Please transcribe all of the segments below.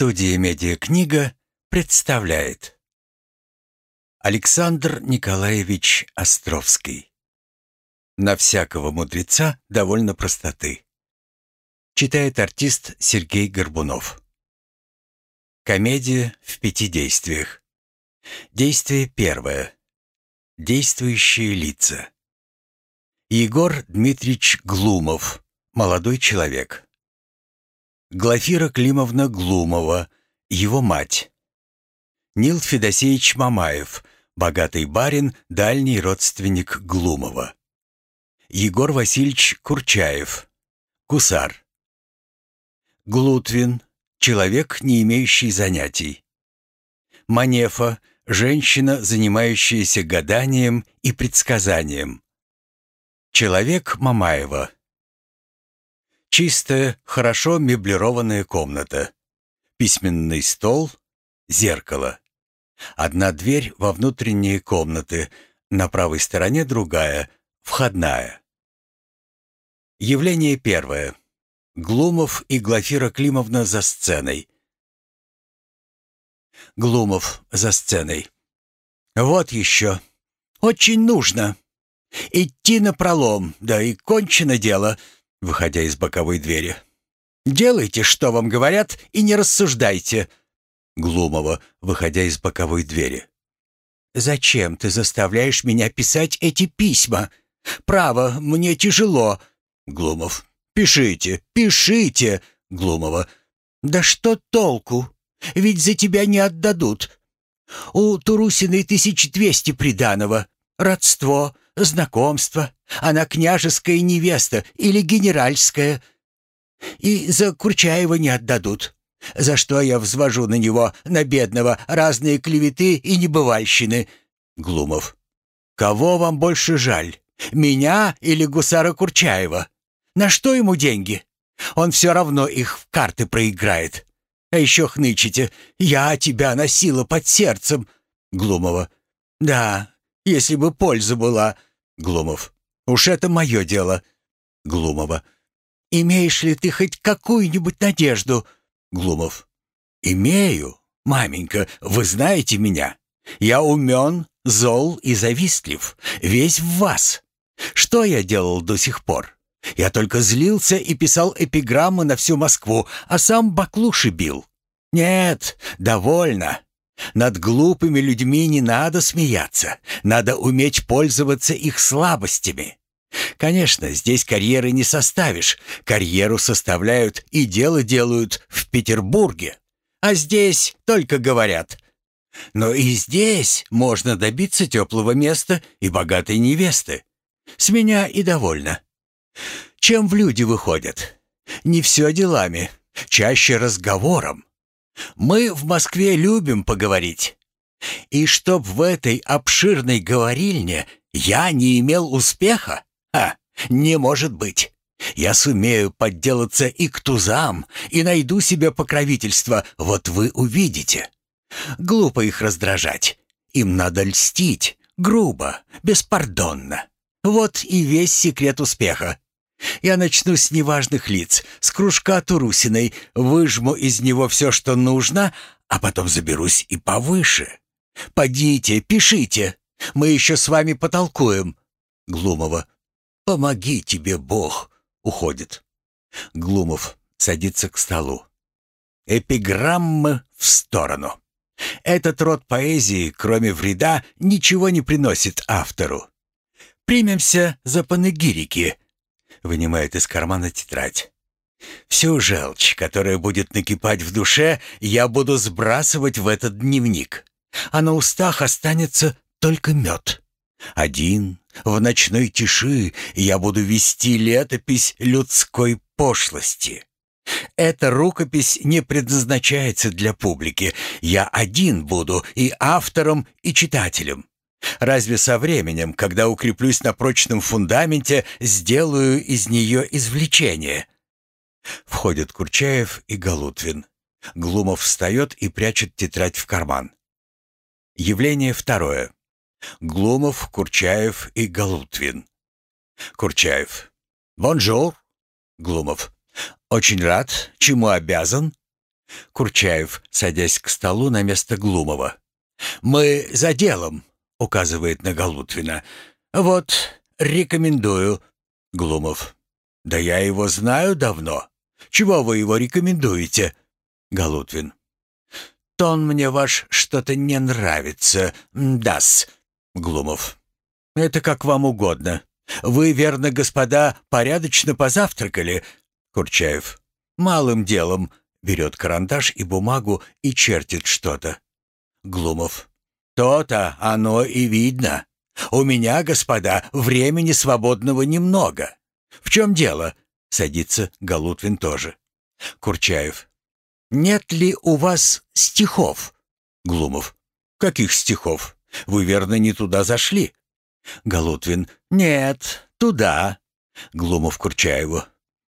Студия «Медиакнига» представляет. Александр Николаевич Островский. «На всякого мудреца довольно простоты» Читает артист Сергей Горбунов. Комедия в пяти действиях. Действие первое. Действующие лица. Егор Дмитриевич Глумов. Молодой человек Глафира Климовна Глумова, его мать. Нил Федосеевич Мамаев, богатый барин, дальний родственник Глумова. Егор Васильевич Курчаев, гусар. Глутвин, человек, не имеющий занятий. Манефа, женщина, занимающаяся гаданием и предсказанием. Человек Мамаева, Чистая, хорошо меблированная комната. Письменный стол, зеркало. Одна дверь во внутренние комнаты, на правой стороне другая, входная. Явление первое. Глумов и Глафира Климовна за сценой. Глумов за сценой. «Вот еще. Очень нужно. Идти на пролом, да и кончено дело выходя из боковой двери. «Делайте, что вам говорят, и не рассуждайте!» Глумова, выходя из боковой двери. «Зачем ты заставляешь меня писать эти письма? Право, мне тяжело!» Глумов. «Пишите, пишите!» Глумова. «Да что толку? Ведь за тебя не отдадут. У Турусиной тысяч двести приданого. Родство, знакомство. Она княжеская невеста или генеральская. И за Курчаева не отдадут. За что я взвожу на него, на бедного, разные клеветы и небывальщины. Глумов. Кого вам больше жаль? Меня или гусара Курчаева? На что ему деньги? Он все равно их в карты проиграет. А еще хнычете. Я тебя носила под сердцем. Глумова. Да, если бы польза была. Глумов. Уж это мое дело. Глумова. Имеешь ли ты хоть какую-нибудь надежду? Глумов. Имею. Маменька, вы знаете меня. Я умен, зол и завистлив. Весь в вас. Что я делал до сих пор? Я только злился и писал эпиграммы на всю Москву, а сам баклуши бил. Нет, довольно. Над глупыми людьми не надо смеяться, надо уметь пользоваться их слабостями. Конечно, здесь карьеры не составишь, карьеру составляют и дело делают в Петербурге, а здесь только говорят. Но и здесь можно добиться теплого места и богатой невесты. С меня и довольно. Чем в люди выходят? Не все делами, чаще разговором. Мы в Москве любим поговорить. И чтоб в этой обширной говорильне я не имел успеха? А, не может быть. Я сумею подделаться и к тузам, и найду себе покровительство, вот вы увидите. Глупо их раздражать. Им надо льстить, грубо, беспардонно. Вот и весь секрет успеха. Я начну с неважных лиц, с кружка Турусиной, выжму из него все, что нужно, а потом заберусь и повыше. Подите, пишите, мы еще с вами потолкуем. Глумова. Помоги тебе, Бог. Уходит. Глумов садится к столу. Эпиграммы в сторону. Этот род поэзии, кроме вреда, ничего не приносит автору. Примемся за панегирики, вынимает из кармана тетрадь. «Всю желчь, которая будет накипать в душе, я буду сбрасывать в этот дневник, а на устах останется только мед. Один, в ночной тиши, я буду вести летопись людской пошлости». Эта рукопись не предназначается для публики. Я один буду и автором, и читателем. Разве со временем, когда укреплюсь на прочном фундаменте, сделаю из нее извлечение?» Входят Курчаев и Галутвин. Глумов встает и прячет тетрадь в карман. Явление второе. Глумов, Курчаев и Галутвин. Курчаев. «Бонжур». Глумов. «Очень рад. Чему обязан?» Курчаев, садясь к столу на место Глумова. «Мы за делом», — указывает на Галутвина. «Вот, рекомендую». Глумов. «Да я его знаю давно. Чего вы его рекомендуете?» Галутвин. «Тон мне ваш что-то не нравится. Да-с». Глумов. «Это как вам угодно. Вы, верно, господа, порядочно позавтракали?» Курчаев. «Малым делом». Берет карандаш и бумагу и чертит что-то. Глумов. «То-то оно и видно. У меня, господа, времени свободного немного. В чем дело?» Садится Галутвин тоже. Курчаев. «Нет ли у вас стихов?» Глумов. «Каких стихов? Вы, верно, не туда зашли?» Галутвин. «Нет, туда». Глумов Курчаеву.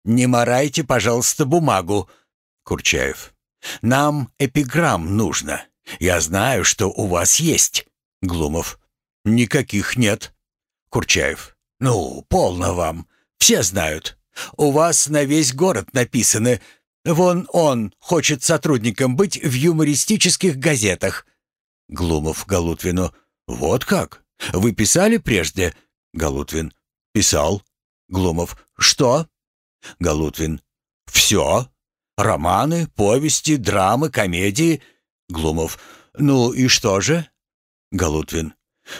«Не морайте, пожалуйста, бумагу». Курчаев. «Нам эпиграмм нужно. Я знаю, что у вас есть». Глумов. «Никаких нет». Курчаев. «Ну, полно вам. Все знают. У вас на весь город написаны. Вон он хочет сотрудником быть в юмористических газетах». Глумов Галутвину. «Вот как? Вы писали прежде?» Галутвин. «Писал». Глумов. «Что?» Галутвин. «Все. Романы, повести, драмы, комедии». Глумов. «Ну и что же?» Галутвин.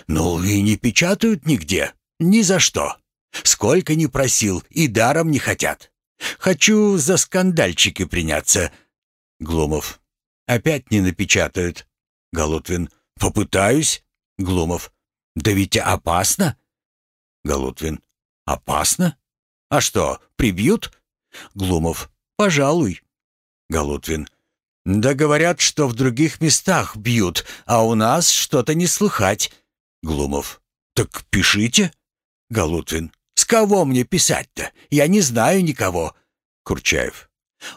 «Ну и не печатают нигде. Ни за что. Сколько ни просил, и даром не хотят. Хочу за скандальчики приняться». Глумов. «Опять не напечатают». Галутвин. «Попытаюсь». Глумов. «Да ведь опасно». Галутвин. «Опасно? А что, прибьют?» Глумов. «Пожалуй». Галутвин. «Да говорят, что в других местах бьют, а у нас что-то не слыхать». Глумов. «Так пишите». Галутвин. «С кого мне писать-то? Я не знаю никого». Курчаев.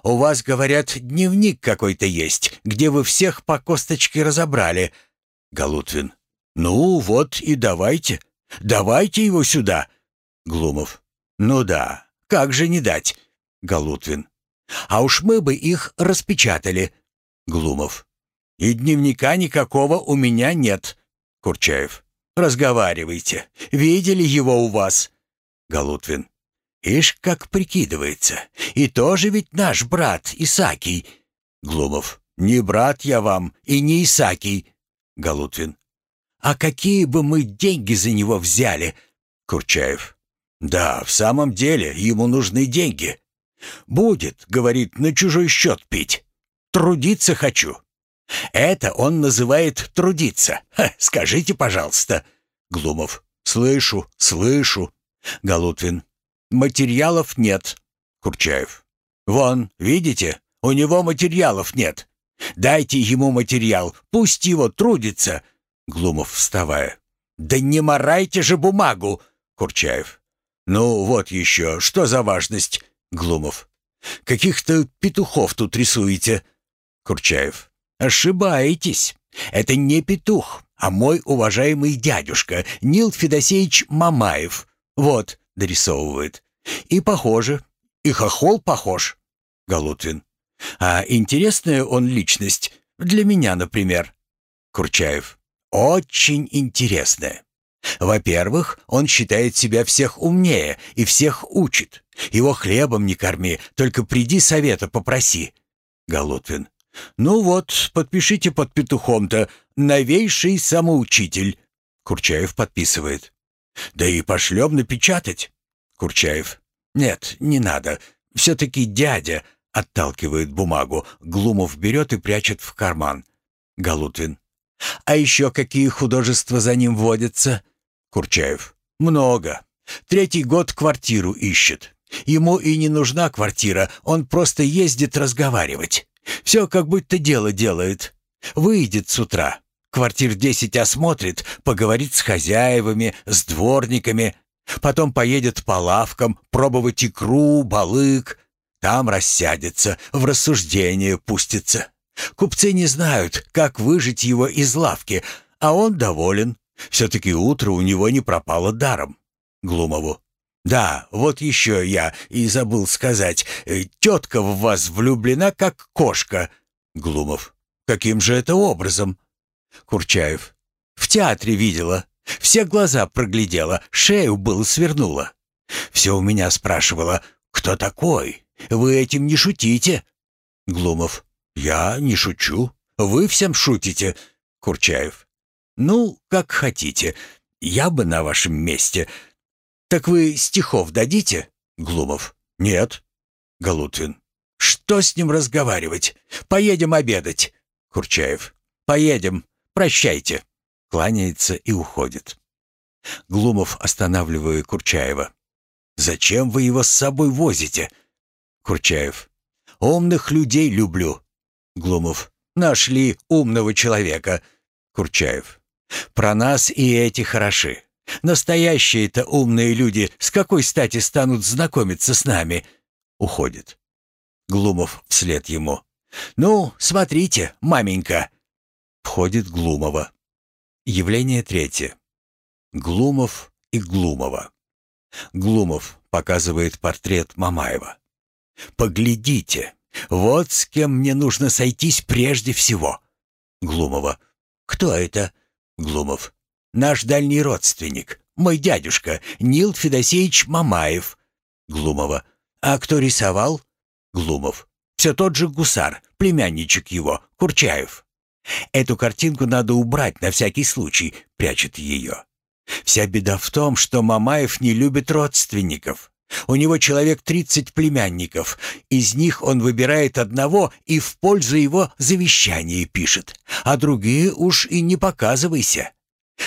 «У вас, говорят, дневник какой-то есть, где вы всех по косточке разобрали». Галутвин. «Ну, вот и давайте. Давайте его сюда». Глумов. «Ну да, как же не дать?» Галутвин. «А уж мы бы их распечатали». Глумов. «И дневника никакого у меня нет». Курчаев. «Разговаривайте. Видели его у вас?» Галутвин. «Ишь, как прикидывается. И тоже ведь наш брат Исакий». Глумов. «Не брат я вам и не Исакий». Галутвин. «А какие бы мы деньги за него взяли?» Курчаев. «Да, в самом деле, ему нужны деньги. Будет, — говорит, — на чужой счет пить. Трудиться хочу. Это он называет трудиться. Ха, скажите, пожалуйста». Глумов. «Слышу, слышу». Галутвин. «Материалов нет». Курчаев. «Вон, видите, у него материалов нет. Дайте ему материал, пусть его трудится». Глумов, вставая. «Да не морайте же бумагу!» Курчаев. «Ну, вот еще, что за важность?» Глумов. «Каких-то петухов тут рисуете». Курчаев. «Ошибаетесь. Это не петух, а мой уважаемый дядюшка Нил Федосеевич Мамаев. Вот, дорисовывает. И похоже. И хохол похож». Галутвин. «А интересная он личность. Для меня, например». Курчаев. «Очень интересная. Во-первых, он считает себя всех умнее и всех учит. Его хлебом не корми, только приди совета попроси. Галутвин. Ну вот, подпишите под петухом-то «Новейший самоучитель». Курчаев подписывает. Да и пошлем напечатать. Курчаев. Нет, не надо. Все-таки дядя отталкивает бумагу. Глумов берет и прячет в карман. Галутвин. А еще какие художества за ним водятся? Курчаев. «Много. Третий год квартиру ищет. Ему и не нужна квартира, он просто ездит разговаривать. Все как будто дело делает. Выйдет с утра. Квартир десять осмотрит, поговорит с хозяевами, с дворниками. Потом поедет по лавкам пробовать икру, балык. Там рассядется, в рассуждение пустится. Купцы не знают, как выжить его из лавки, а он доволен. Все-таки утро у него не пропало даром. Глумову. «Да, вот еще я и забыл сказать. Э, тетка в вас влюблена, как кошка». Глумов. Каким же это образом? Курчаев. В театре видела. Все глаза проглядела, шею было свернула. Все у меня спрашивала, кто такой? Вы этим не шутите? Глумов. Я не шучу. Вы всем шутите. Курчаев. Ну, как хотите. Я бы на вашем месте. Так вы стихов дадите? Глумов. Нет. Галутвин. Что с ним разговаривать? Поедем обедать. Курчаев. Поедем. Прощайте. Кланяется и уходит. Глумов, останавливая Курчаева. «Зачем вы его с собой возите?» Курчаев. «Умных людей люблю». Глумов. «Нашли умного человека». Курчаев. «Про нас и эти хороши. Настоящие-то умные люди с какой стати станут знакомиться с нами?» Уходит. Глумов вслед ему. «Ну, смотрите, маменька!» Входит Глумова. Явление третье. Глумов и Глумова. Глумов показывает портрет Мамаева. «Поглядите, вот с кем мне нужно сойтись прежде всего». Глумова. «Кто это?» Глумов. «Наш дальний родственник, мой дядюшка, Нил Федосеевич Мамаев». Глумова. «А кто рисовал?» Глумов. «Все тот же гусар, племянничек его, Курчаев». «Эту картинку надо убрать на всякий случай», — прячет ее. Вся беда в том, что Мамаев не любит родственников. У него человек тридцать племянников. Из них он выбирает одного и в пользу его завещание пишет. А другие уж и не показывайся.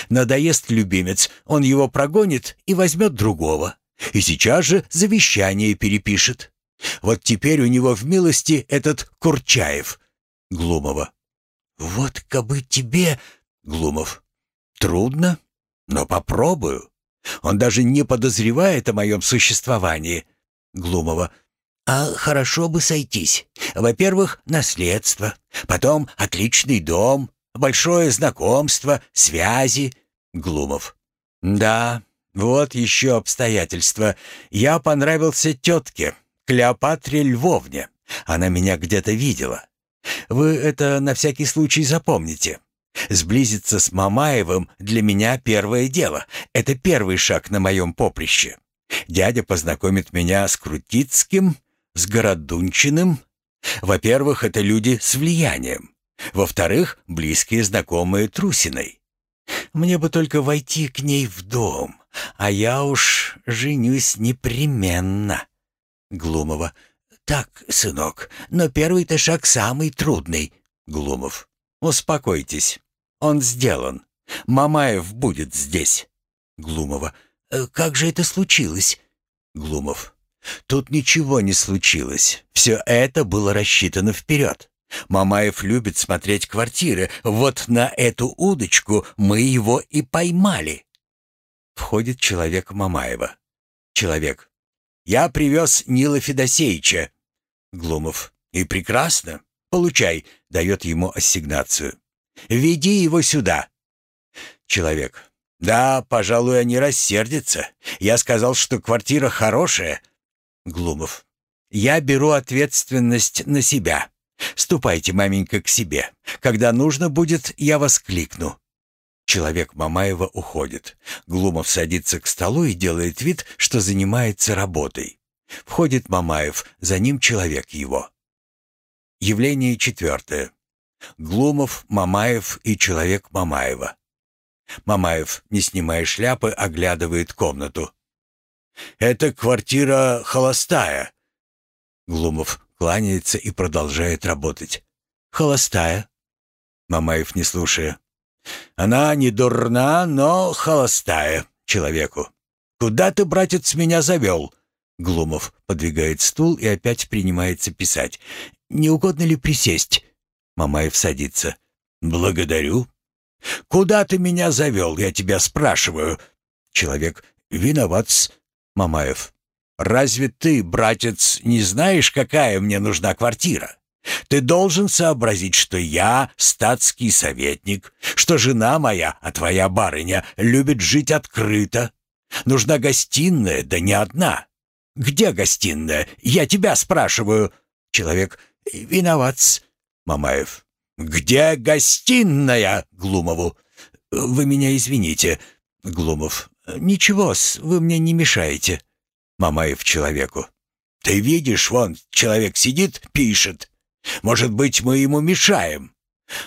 Надоест любимец, он его прогонит и возьмет другого. И сейчас же завещание перепишет. Вот теперь у него в милости этот Курчаев. Глумова. Вот кабы тебе... Глумов. Трудно, но попробую. Он даже не подозревает о моем существовании. Глумова. А хорошо бы сойтись. Во-первых, наследство. Потом отличный дом, большое знакомство, связи. Глумов. Да, вот еще обстоятельства. Я понравился тетке, Клеопатре Львовне. Она меня где-то видела. Вы это на всякий случай запомните. Сблизиться с Мамаевым для меня первое дело. Это первый шаг на моем поприще. Дядя познакомит меня с Крутицким, с Городунчиным. Во-первых, это люди с влиянием. Во-вторых, близкие знакомые Трусиной. Мне бы только войти к ней в дом, а я уж женюсь непременно. Глумова. Так, сынок, но первый-то шаг самый трудный. Глумов. «Успокойтесь. Он сделан. Мамаев будет здесь». Глумова. «Э, «Как же это случилось?» Глумов. «Тут ничего не случилось. Все это было рассчитано вперед. Мамаев любит смотреть квартиры. Вот на эту удочку мы его и поймали». Входит человек Мамаева. Человек. «Я привез Нила Федосеевича». Глумов. «И прекрасно. Получай, дает ему ассигнацию. Веди его сюда. Человек. Да, пожалуй, они рассердятся. Я сказал, что квартира хорошая. Глумов. Я беру ответственность на себя. Ступайте, маменька, к себе. Когда нужно будет, я вас кликну. Человек Мамаева уходит. Глумов садится к столу и делает вид, что занимается работой. Входит Мамаев, за ним человек его. Явление четвертое. Глумов, Мамаев и человек Мамаева. Мамаев, не снимая шляпы, оглядывает комнату. «Это квартира холостая». Глумов кланяется и продолжает работать. «Холостая?» Мамаев, не слушая. «Она не дурна, но холостая человеку. Куда ты, братец, меня завел?» Глумов подвигает стул и опять принимается писать. Не угодно ли присесть?» Мамаев садится. «Благодарю». «Куда ты меня завел, я тебя спрашиваю?» Человек. «Виноват-с». Мамаев. «Разве ты, братец, не знаешь, какая мне нужна квартира? Ты должен сообразить, что я статский советник, что жена моя, а твоя барыня, любит жить открыто. Нужна гостиная, да не одна. Где гостиная? Я тебя спрашиваю». Человек. «Виноват-с». Мамаев. «Где гостиная?» Глумову. «Вы меня извините». Глумов. «Ничего-с, вы мне не мешаете». Мамаев человеку. «Ты видишь, вон, человек сидит, пишет. Может быть, мы ему мешаем?»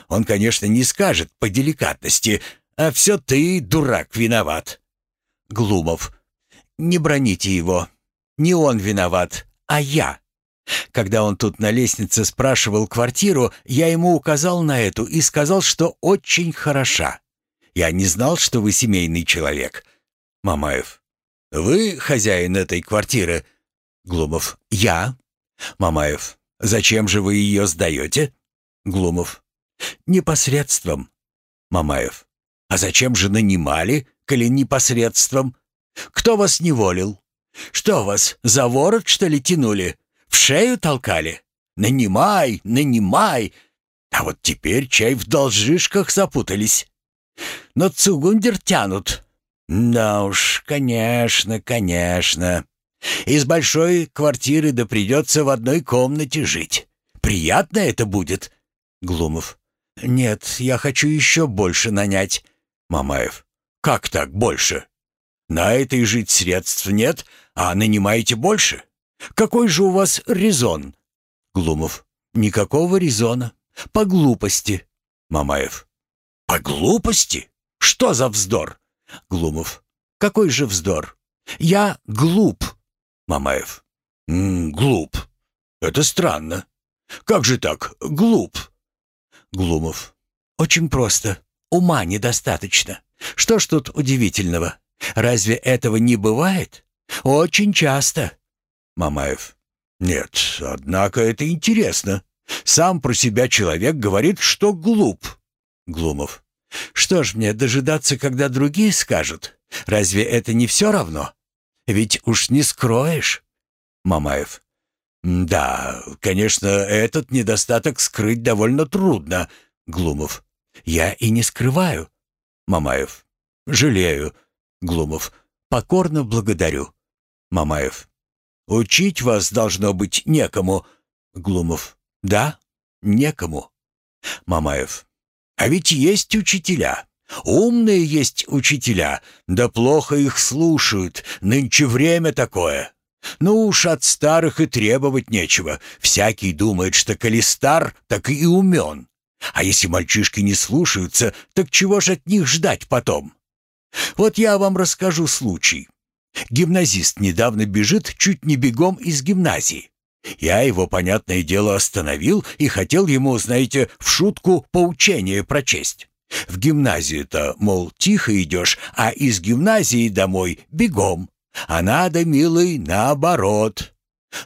Он, конечно, не скажет по деликатности, а все ты, дурак, виноват. Глумов. Не броните его. Не он виноват, а я. Когда он тут на лестнице спрашивал квартиру, я ему указал на эту и сказал, что очень хороша. Я не знал, что вы семейный человек. Мамаев. Вы хозяин этой квартиры? Глумов. Я. Мамаев. Зачем же вы ее сдаете? Глумов. Непосредством. Мамаев. А зачем же нанимали, коли непосредством? Кто вас неволил? Что вас, за ворот, что ли, тянули? В шею толкали? Нанимай, нанимай. А вот теперь чай в должишках запутались. Но цугундер тянут. Да уж, конечно, конечно. Из большой квартиры да придется в одной комнате жить. Приятно это будет. Глумов. Нет, я хочу еще больше нанять. Мамаев. Как так больше? На этой жить средств нет, а нанимаете больше? Какой же у вас резон? Глумов. Никакого резона. По глупости. Мамаев. По глупости? Что за вздор? Глумов. Какой же вздор? Я глуп. Мамаев. М -м, глуп. Это странно. Как же так, глуп? Глумов. Очень просто. Ума недостаточно. Что ж тут удивительного? Разве этого не бывает? Очень часто. Мамаев. Нет, однако это интересно. Сам про себя человек говорит, что глуп. Глумов. Что ж мне дожидаться, когда другие скажут? Разве это не все равно? Ведь уж не скроешь. Мамаев. Да, конечно, этот недостаток скрыть довольно трудно. Глумов. Я и не скрываю. Мамаев. Жалею. Глумов. Покорно благодарю. Мамаев. Учить вас должно быть некому. Глумов. Да, некому. Мамаев. А ведь есть учителя. Умные есть учителя, да плохо их слушают. Нынче время такое. Ну уж от старых и требовать нечего. Всякий думает, что коли стар, так и умен. А если мальчишки не слушаются, так чего ж от них ждать потом? Вот я вам расскажу случай. Гимназист недавно бежит чуть не бегом из гимназии. Я его, понятное дело, остановил и хотел ему, знаете, в шутку поучение прочесть. В гимназию-то, мол, тихо идешь, а из гимназии домой бегом. А надо, милый, наоборот.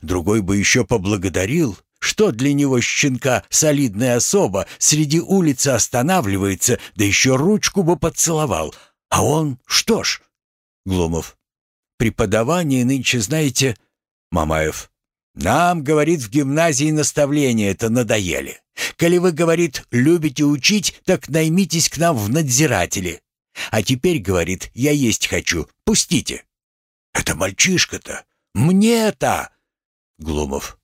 Другой бы еще поблагодарил, что для него щенка солидная особа среди улицы останавливается, да еще ручку бы поцеловал. А он что ж? Глумов. Преподавание нынче, знаете... Мамаев. Нам, говорит, в гимназии наставления это надоели. Коли вы, говорит, любите учить, так наймитесь к нам в надзиратели. А теперь, говорит, я есть хочу, пустите. Это мальчишка-то, мне-то. Глумов.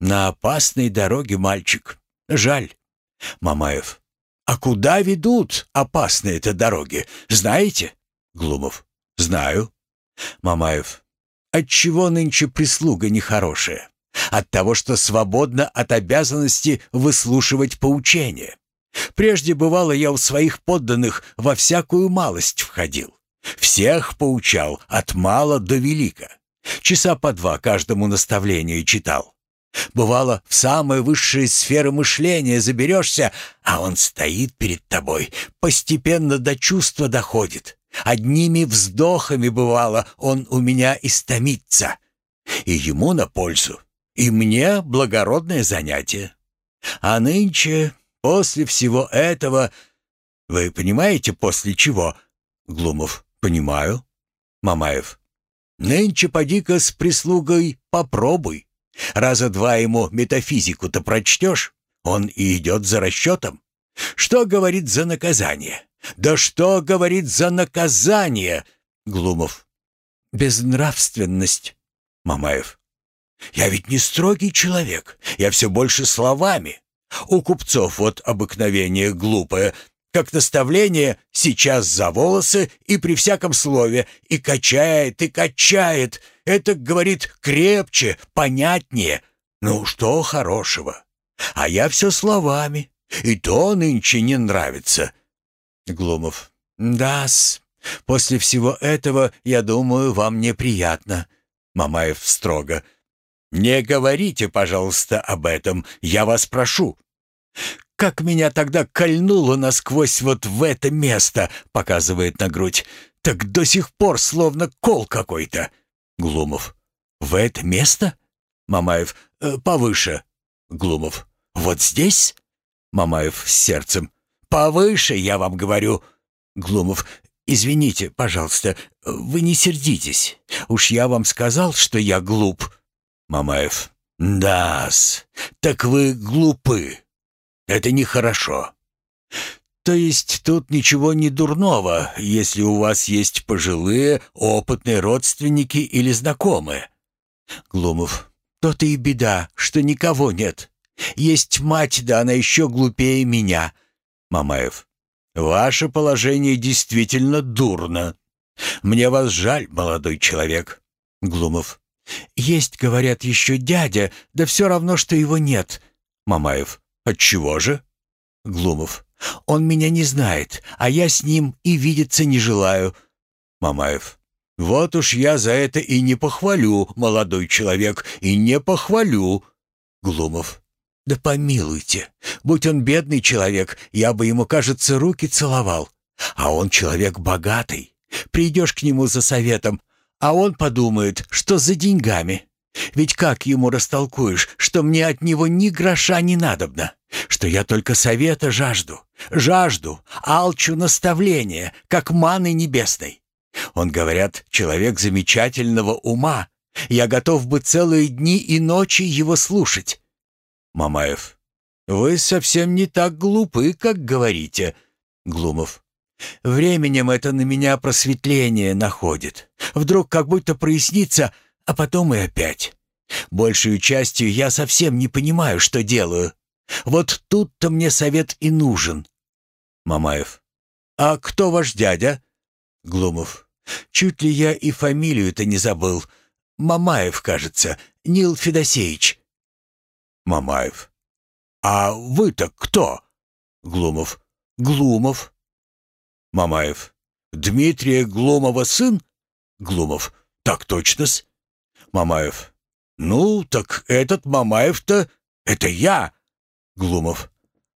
На опасной дороге мальчик. Жаль. Мамаев. А куда ведут опасные-то дороги, знаете? Глумов. Знаю. Мамаев. Отчего нынче прислуга нехорошая? От того, что свободно от обязанности выслушивать поучения. Прежде бывало я у своих подданных во всякую малость входил. Всех поучал от мала до велика. Часа по два каждому наставлению читал. Бывало, в самые высшие сферы мышления заберешься, а он стоит перед тобой, постепенно до чувства доходит. Одними вздохами, бывало, он у меня истомится. И ему на пользу, и мне благородное занятие. А нынче, после всего этого... Вы понимаете, после чего? Глумов. Понимаю. Мамаев. Нынче поди-ка с прислугой попробуй. Раза два ему метафизику-то прочтешь, он и идет за расчетом. Что говорит за наказание? Да что говорит за наказание? Глумов. Безнравственность. Мамаев. Я ведь не строгий человек. Я все больше словами. У купцов вот обыкновение глупое, как наставление сейчас за волосы и при всяком слове, и качает, и качает. Это, говорит, крепче, понятнее. Ну, что хорошего? А я все словами, и то нынче не нравится. Глумов. Да-с, после всего этого, я думаю, вам неприятно. Мамаев строго. «Не говорите, пожалуйста, об этом, я вас прошу. Как меня тогда кольнуло насквозь вот в это место, показывает на грудь. Так до сих пор словно кол какой-то. Глумов. В это место? Мамаев. Э, повыше. Глумов. Вот здесь? Мамаев с сердцем. Повыше, я вам говорю. Глумов. Извините, пожалуйста, вы не сердитесь. Уж я вам сказал, что я глуп. Мамаев. Да-с, так вы глупы. Это нехорошо. То есть тут ничего не дурного, если у вас есть пожилые, опытные родственники или знакомые. Глумов. То-то и беда, что никого нет. Есть мать, да она еще глупее меня. Мамаев. Ваше положение действительно дурно. Мне вас жаль, молодой человек. Глумов. Есть, говорят, еще дядя, да все равно, что его нет. Мамаев. «Отчего же?» Глумов. «Он меня не знает, а я с ним и видеться не желаю». Мамаев. «Вот уж я за это и не похвалю, молодой человек, и не похвалю». Глумов. «Да помилуйте, будь он бедный человек, я бы ему, кажется, руки целовал. А он человек богатый. Придешь к нему за советом, а он подумает, что за деньгами. Ведь как ему растолкуешь, что мне от него ни гроша не надобно, что я только совета жажду, жажду, алчу наставления, как маны небесной? Он, говорят, человек замечательного ума. Я готов бы целые дни и ночи его слушать. Мамаев. Вы совсем не так глупы, как говорите. Глумов. Временем это на меня просветление находит. Вдруг как будто прояснится, а потом и опять. Большую частью я совсем не понимаю, что делаю. Вот тут-то мне совет и нужен. Мамаев. А кто ваш дядя? Глумов. Чуть ли я и фамилию-то не забыл. Мамаев, кажется, Нил Федосеевич. Мамаев. А вы-то кто? Глумов. Глумов. Мамаев. Дмитрия Глумова сын? Глумов. Так точно-с. Мамаев. «Ну, так этот Мамаев-то... Это я!» Глумов.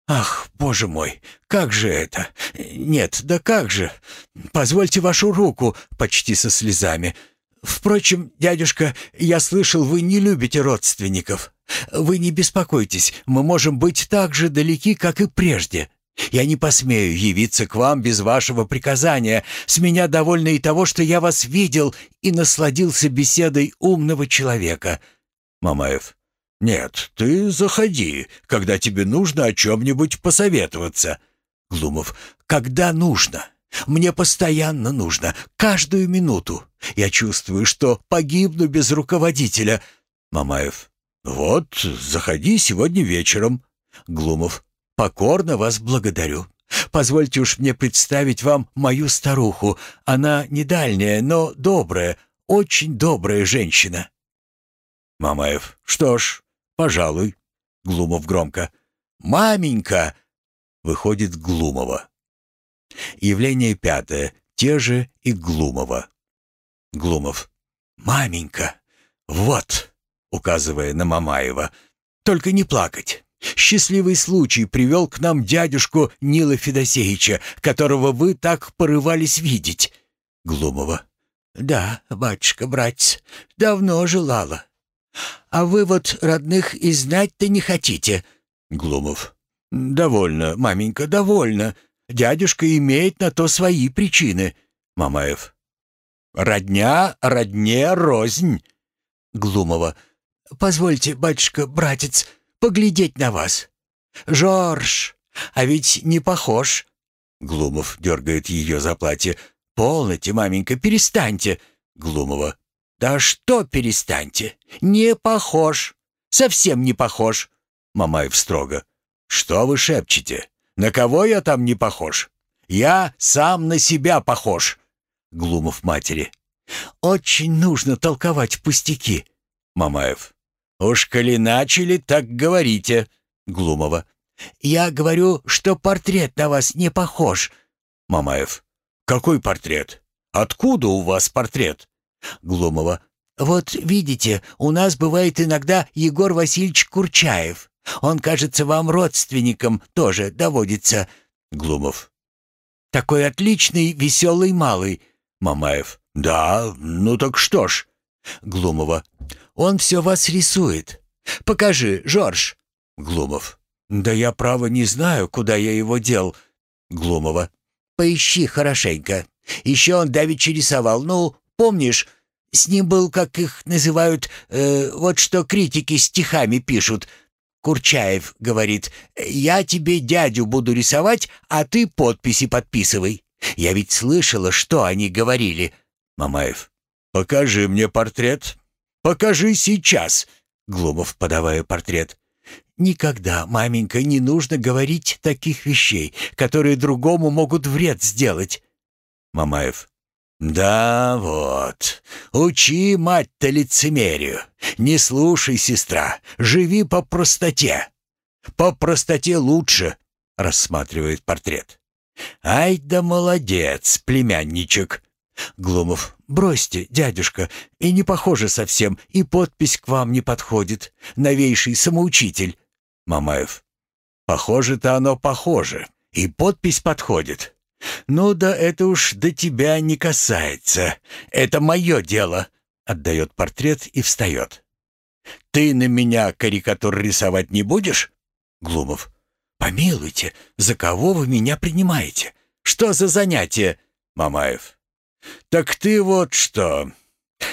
«Ах, боже мой, как же это? Нет, да как же? Позвольте вашу руку!» Почти со слезами. «Впрочем, дядюшка, я слышал, вы не любите родственников. Вы не беспокойтесь, мы можем быть так же далеки, как и прежде. Я не посмею явиться к вам без вашего приказания. С меня довольно и того, что я вас видел и насладился беседой умного человека». Мамаев. «Нет, ты заходи, когда тебе нужно о чем-нибудь посоветоваться». Глумов. «Когда нужно? Мне постоянно нужно, каждую минуту. Я чувствую, что погибну без руководителя». Мамаев. «Вот, заходи сегодня вечером». Глумов. «Покорно вас благодарю. Позвольте уж мне представить вам мою старуху. Она не дальняя, но добрая, очень добрая женщина». Мамаев. «Что ж, пожалуй». Глумов громко. «Маменька!» Выходит Глумова. Явление пятое. Те же и Глумова. Глумов. «Маменька! Вот!» Указывая на Мамаева. «Только не плакать. Счастливый случай привел к нам дядюшку Нила Федосеевича, которого вы так порывались видеть». Глумова. «Да, батюшка-братец, давно желала. А вы вот родных и знать-то не хотите». Глумов. «Довольно, маменька, довольно. Дядюшка имеет на то свои причины». Мамаев. «Родня, родне, рознь». Глумова. «Позвольте, батюшка-братец, поглядеть на вас. Жорж, а ведь не похож. Глумов дергает ее за платье. «Полноте, маменька, перестаньте!» Глумова. «Да что перестаньте? Не похож. Совсем не похож!» Мамаев строго. «Что вы шепчете? На кого я там не похож? Я сам на себя похож!» Глумов матери. «Очень нужно толковать пустяки». Мамаев. «Уж коли начали, так говорите». Глумова. «Я говорю, что портрет на вас не похож». Мамаев. «Какой портрет? Откуда у вас портрет?» Глумова. «Вот видите, у нас бывает иногда Егор Васильевич Курчаев. Он, кажется, вам родственником тоже доводится». Глумов. «Такой отличный, веселый малый». Мамаев. «Да, ну так что ж». Глумова. «Он все вас рисует. Покажи, Жорж». Глумов. «Да я, право, не знаю, куда я его дел». Глумова. «Поищи хорошенько. Еще он давеча рисовал. Ну, помнишь, с ним был, как их называют, э, вот что критики стихами пишут. Курчаев говорит, «Я тебе дядю буду рисовать, а ты подписи подписывай». Я ведь слышала, что они говорили. Мамаев, «Покажи мне портрет. Покажи сейчас». Глумов, подавая портрет. «Никогда, маменька, не нужно говорить таких вещей, которые другому могут вред сделать». Мамаев. «Да вот. Учи, мать-то, лицемерию. Не слушай, сестра. Живи по простоте. По простоте лучше», — рассматривает портрет. «Ай да молодец, племянничек!» Глумов. «Бросьте, дядюшка, и не похоже совсем, и подпись к вам не подходит. Новейший самоучитель». Мамаев. «Похоже-то оно похоже, и подпись подходит. «Ну да это уж до тебя не касается. Это мое дело», — отдает портрет и встает. «Ты на меня карикатур рисовать не будешь?» Глумов. «Помилуйте, за кого вы меня принимаете? Что за занятие?» Мамаев. «Так ты вот что.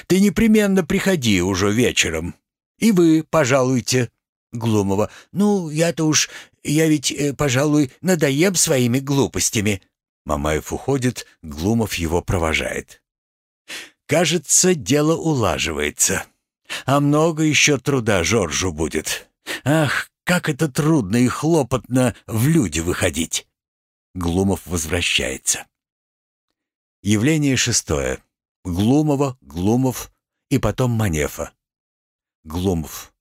Ты непременно приходи уже вечером. И вы пожалуйте». Глумова. «Ну, я-то уж... Я ведь, э, пожалуй, надоем своими глупостями». Мамаев уходит, Глумов его провожает. Кажется, дело улаживается. А много еще труда Жоржу будет. Ах, как это трудно и хлопотно в люди выходить. Глумов возвращается. Явление шестое. Глумова, Глумов и потом Манефа. Глумов.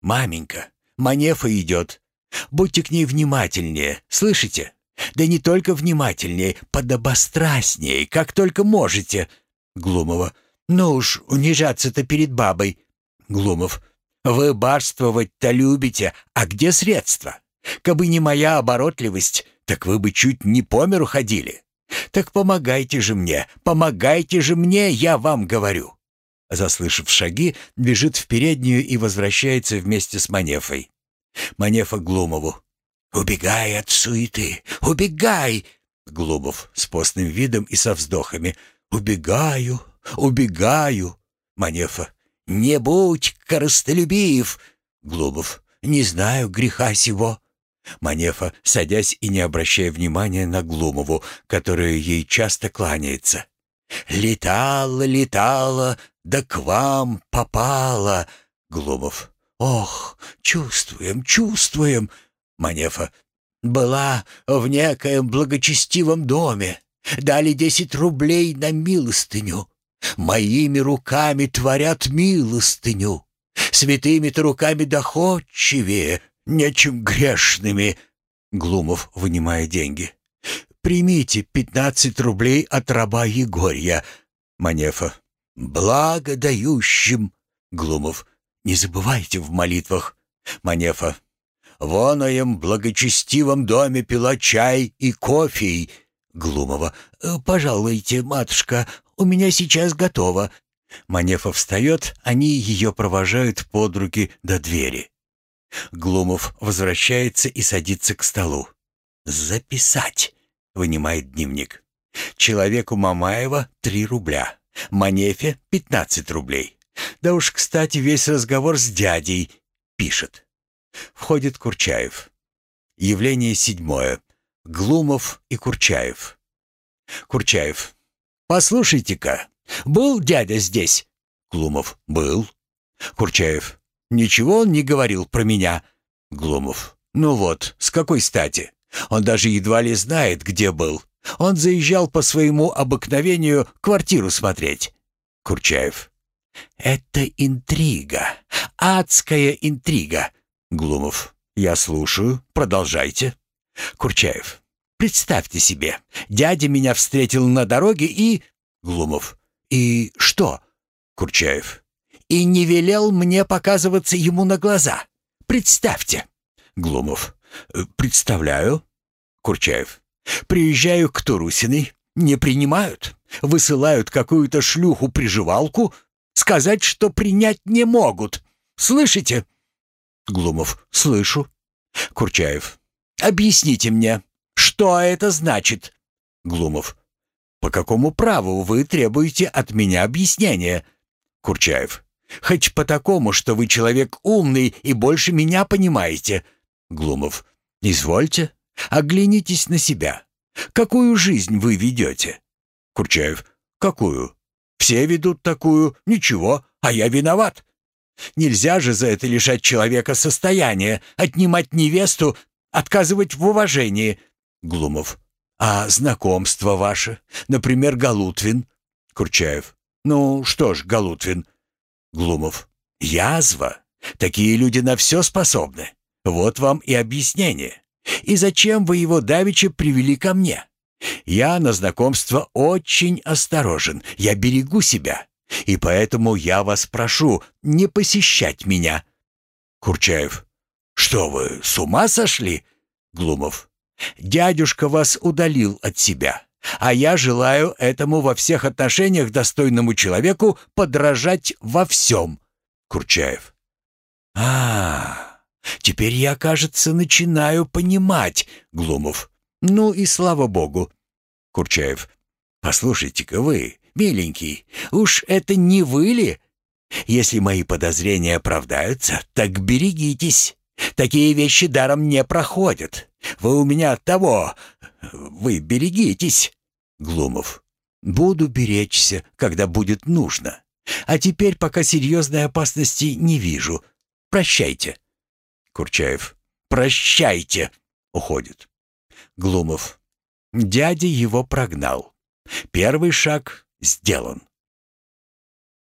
«Маменька, Манефа идет. Будьте к ней внимательнее, слышите? Да не только внимательнее, подобострастнее, как только можете. Глумова. Ну уж, унижаться-то перед бабой. Глумов. Вы барствовать-то любите, а где средства? Кабы не моя оборотливость, так вы бы чуть не по миру ходили. Так помогайте же мне, помогайте же мне, я вам говорю. Заслышав шаги, бежит в переднюю и возвращается вместе с Манефой. Манефа Глумову. «Убегай от суеты! Убегай!» Глубов с постным видом и со вздохами. «Убегаю! Убегаю!» Манефа. «Не будь коростолюбив!» Глубов. «Не знаю греха сего!» Манефа, садясь и не обращая внимания на Глумову, которая ей часто кланяется. «Летала, летала, да к вам попала!» Глумов. «Ох, чувствуем, чувствуем!» Манефа. «Была в некоем благочестивом доме. Дали десять рублей на милостыню. Моими руками творят милостыню. Святыми-то руками доходчивее, нечем грешными». Глумов, вынимая деньги. «Примите пятнадцать рублей от раба Егорья». Манефа. «Благо дающим». Глумов. «Не забывайте в молитвах». Манефа в оноем благочестивом доме пила чай и кофе. Глумова. «Э, «Пожалуйте, матушка, у меня сейчас готово». Манефа встает, они ее провожают под руки до двери. Глумов возвращается и садится к столу. «Записать», — вынимает дневник. «Человеку Мамаева — три рубля, Манефе — пятнадцать рублей. Да уж, кстати, весь разговор с дядей пишет. Входит Курчаев. Явление седьмое. Глумов и Курчаев. Курчаев. «Послушайте-ка, был дядя здесь?» Глумов. «Был». Курчаев. «Ничего он не говорил про меня?» Глумов. Ну вот, с какой стати? Он даже едва ли знает, где был. Он заезжал по своему обыкновению квартиру смотреть. Курчаев. Это интрига. Адская интрига. Глумов. Я слушаю. Продолжайте. Курчаев. Представьте себе, дядя меня встретил на дороге и... Глумов. И что? Курчаев. И не велел мне показываться ему на глаза. Представьте. Глумов. «Э, представляю. Курчаев. Приезжаю к Турусиной, не принимают. Высылают какую-то шлюху-приживалку, сказать, что принять не могут. Слышите? Глумов. Слышу. Курчаев. Объясните мне, что это значит? Глумов. По какому праву вы требуете от меня объяснения? Курчаев. Хоть по такому, что вы человек умный и больше меня понимаете. Глумов. Извольте. Оглянитесь на себя. Какую жизнь вы ведете? Курчаев. Какую? Все ведут такую. Ничего, а я виноват. Нельзя же за это лишать человека состояния, отнимать невесту, отказывать в уважении. Глумов. А знакомство ваше? Например, Галутвин? Курчаев. Ну что ж, Галутвин. Глумов. Язва. Такие люди на все способны. Вот вам и объяснение. И зачем вы его давеча привели ко мне? Я на знакомство очень осторожен, я берегу себя, и поэтому я вас прошу не посещать меня». Курчаев. «Что вы, с ума сошли?» Глумов. «Дядюшка вас удалил от себя, а я желаю этому во всех отношениях достойному человеку подражать во всем». Курчаев. «А-а-а!» Теперь я, кажется, начинаю понимать, Глумов. Ну и слава богу. Курчаев. Послушайте-ка вы, миленький, уж это не вы ли? Если мои подозрения оправдаются, так берегитесь. Такие вещи даром не проходят. Вы у меня от того. Вы берегитесь. Глумов. Буду беречься, когда будет нужно. А теперь пока серьезной опасности не вижу. Прощайте. Курчаев. «Прощайте!» Уходит. Глумов. Дядя его прогнал. Первый шаг сделан.